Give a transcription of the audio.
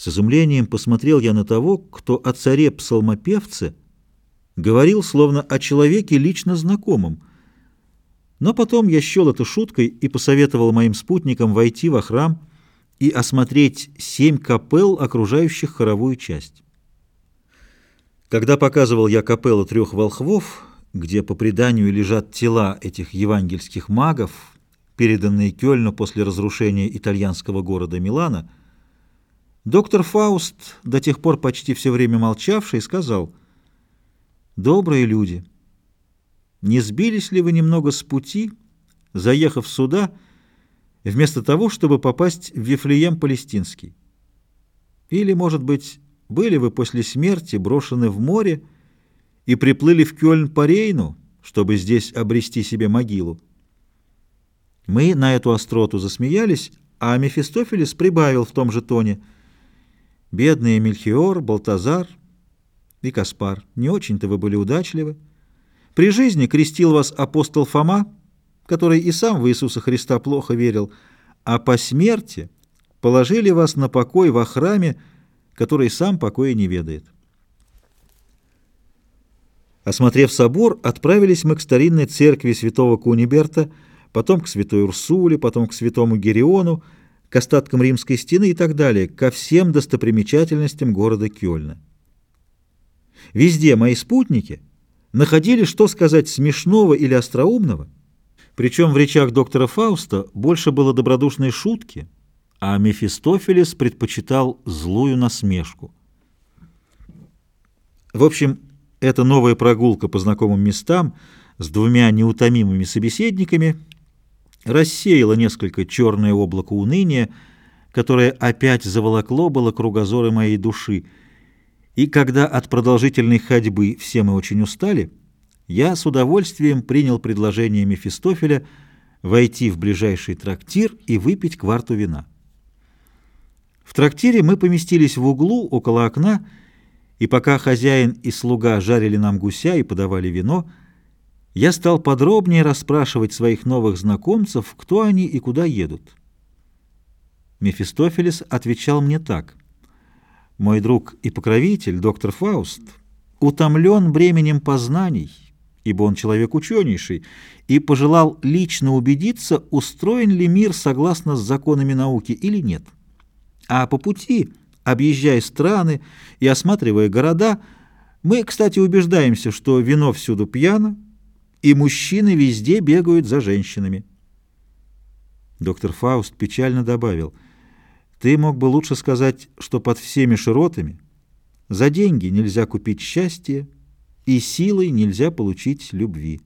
С изумлением посмотрел я на того, кто о царе-псалмопевце говорил словно о человеке лично знакомом. Но потом я счел это шуткой и посоветовал моим спутникам войти во храм и осмотреть семь капел, окружающих хоровую часть. Когда показывал я капеллу трех волхвов, где по преданию лежат тела этих евангельских магов, переданные Кёльну после разрушения итальянского города Милана, Доктор Фауст, до тех пор почти все время молчавший, сказал, «Добрые люди, не сбились ли вы немного с пути, заехав сюда, вместо того, чтобы попасть в Вифлеем Палестинский? Или, может быть, были вы после смерти брошены в море и приплыли в Кёльн по Рейну, чтобы здесь обрести себе могилу?» Мы на эту остроту засмеялись, а Мефистофелес прибавил в том же тоне — Бедные Мельхиор, Балтазар и Каспар, не очень-то вы были удачливы. При жизни крестил вас апостол Фома, который и сам в Иисуса Христа плохо верил, а по смерти положили вас на покой во храме, который сам покоя не ведает. Осмотрев собор, отправились мы к старинной церкви святого Куниберта, потом к святой Урсуле, потом к святому Гериону, к остаткам римской стены и так далее, ко всем достопримечательностям города Кёльна. Везде мои спутники находили, что сказать смешного или остроумного, причем в речах доктора Фауста больше было добродушной шутки, а Мефистофелес предпочитал злую насмешку. В общем, эта новая прогулка по знакомым местам с двумя неутомимыми собеседниками – рассеяло несколько черное облако уныния, которое опять заволокло было кругозоры моей души. И когда от продолжительной ходьбы все мы очень устали, я с удовольствием принял предложение Мефистофеля войти в ближайший трактир и выпить кварту вина. В трактире мы поместились в углу около окна, и пока хозяин и слуга жарили нам гуся и подавали вино, я стал подробнее расспрашивать своих новых знакомцев, кто они и куда едут. Мефистофелес отвечал мне так. «Мой друг и покровитель, доктор Фауст, утомлен бременем познаний, ибо он человек ученейший, и пожелал лично убедиться, устроен ли мир согласно с законами науки или нет. А по пути, объезжая страны и осматривая города, мы, кстати, убеждаемся, что вино всюду пьяно, и мужчины везде бегают за женщинами. Доктор Фауст печально добавил, «Ты мог бы лучше сказать, что под всеми широтами за деньги нельзя купить счастье, и силой нельзя получить любви».